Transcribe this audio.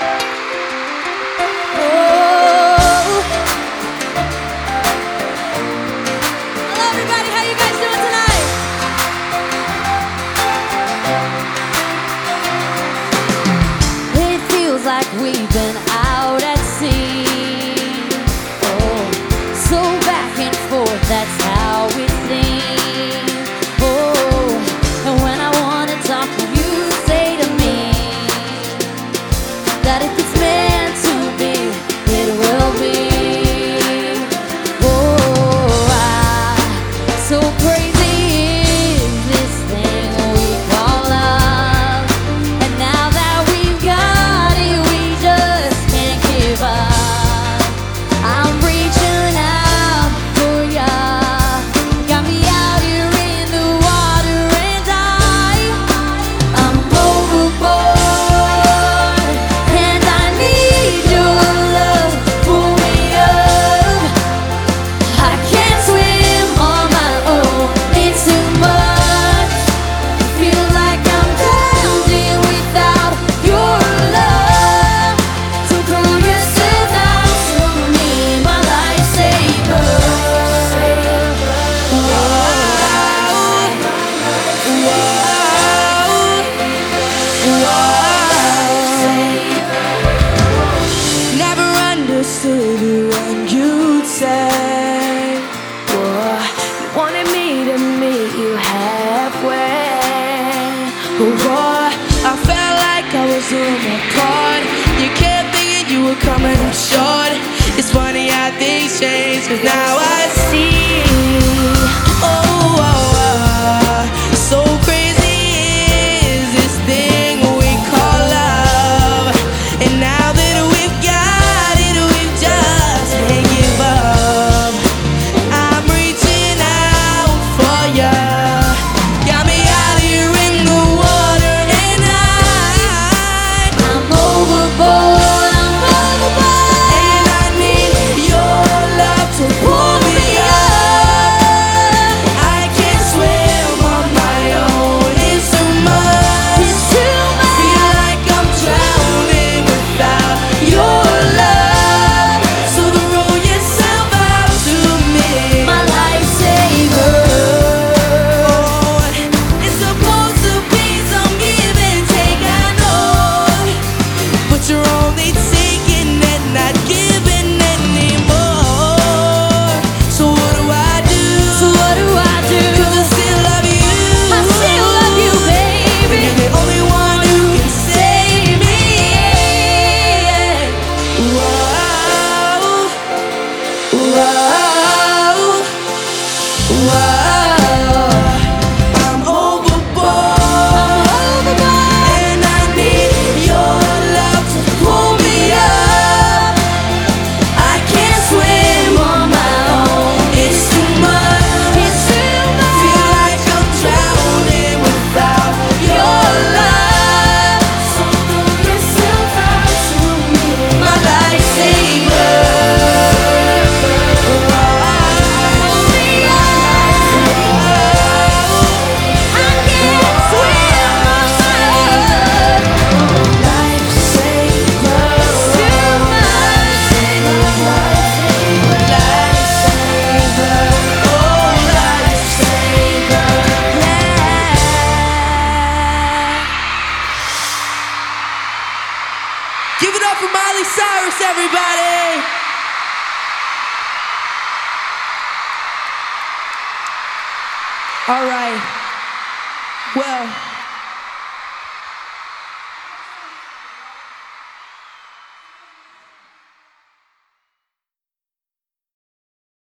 Bye. that if it's meant to do and you'd say, Boy, you wanted me to meet you halfway. But boy, I felt like I was in a part. You kept thinking you were coming up short. It's funny how things change, cause now All right. Well.